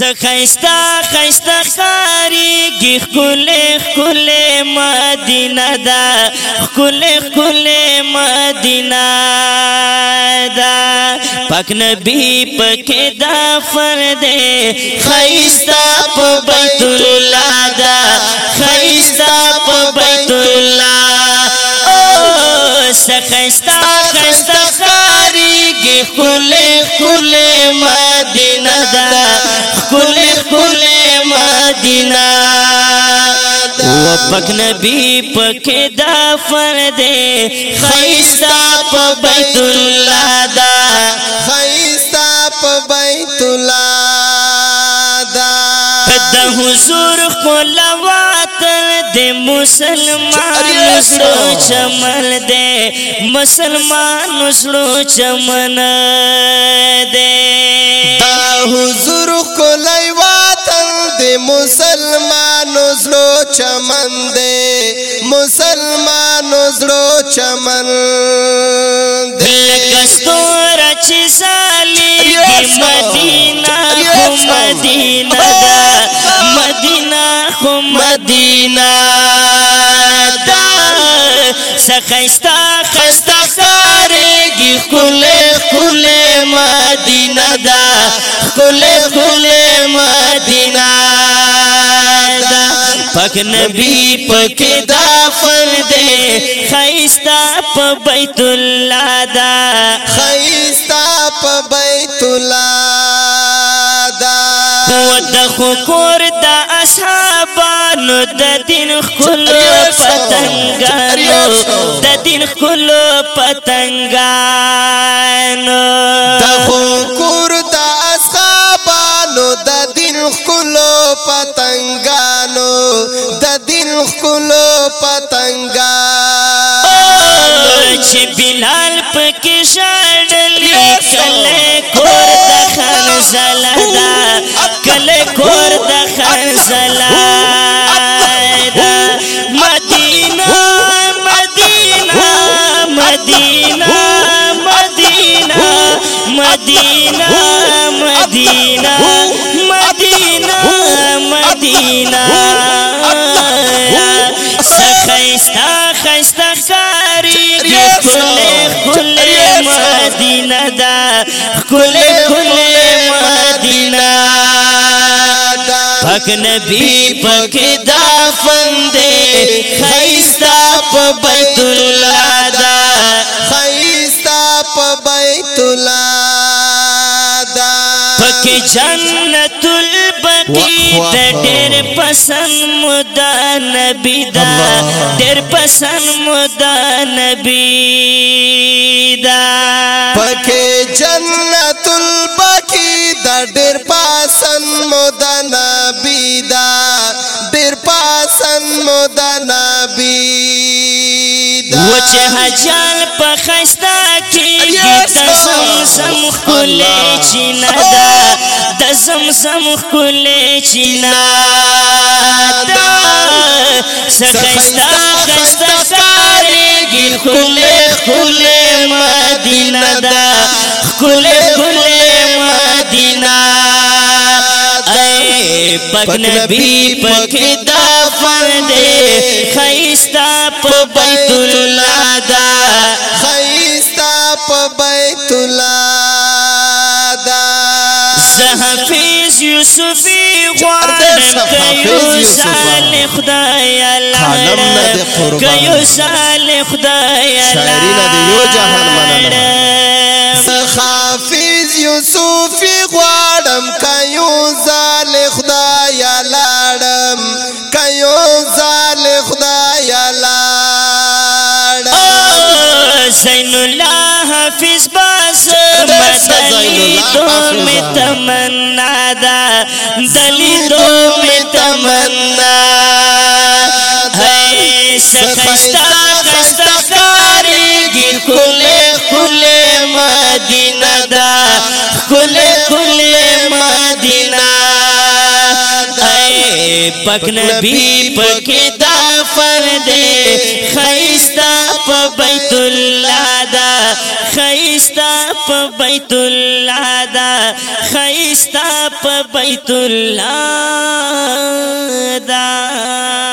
سخیستا خیستا خاری گی خکلی خکلی مدینه دا خکلی خکلی مدینه دا پاک نبی پکی دا فرد خیستا پا بیت اللہ دا خیستا پا بیت اللہ سخیستا خیستا خاری گی خکلی خکلی مدینه مدینہ و پک نبی پک دا فرد خیستا پا بیت اللہ دا خیستا پا بیت اللہ دا دا حضور خلواتر دے مسلمان سڑو چمن دے مسلمان سڑو چمن دے مسلمان زړو چمن دی مسلمان زړو چمن دی کستور چې سالي مدینه خو مدینه دا مدینه خو مدینه دا سخیستا خستا خارېږي خولې خولې مدینه دا خولې خولې مدینه پاک نبی پاک دا فرد خیستا پا بیت اللہ دا خیستا پا بیت اللہ دا قوت دا خکور دا اصحابانو دا دین خلو پتنگانو دا دین خلو پتنگانو دا خکور دا اصحابانو دا دین خلو خپل پتنګا چې بلال پکې شړلې کله کور د خنزلا دا کله کور د خنزلا دا مدینه مدینه مدینه مدینه مدینه مدینه مدینه مدینه پاک نبی پاک دا فندے خیستا پا پخدا پندرہ پب تلادا پیسہ پب پاک جنت البقی دا دیر پسند مدا نبی دا دیر پسند مدا نبی دا پاک جنت البقی دا دیر پسند مدنا نبی دا ډیر پسند مو دا نبی دا وچ حجال په خستا کې د سم سم خپل چینا دا د سم سم خپل چینا دا سخستا خستا کارېږي خپل خپل مدینه دا خپل پاک نبی پاک دا فرد خیستا پا بیت اللہ دا خیستا پا بیت اللہ دا یوسفی غوارم کئیو صالح دای لارم کئیو صالح دای لارم شاعری نا دیو جہان منانا زحفیز یوسفی دوم تمنا دا دلی دوم تمنا پاک نبی پکې دا فرد خيستا په بیت الله دا خيستا په بیت الله دا خيستا په بیت الله دا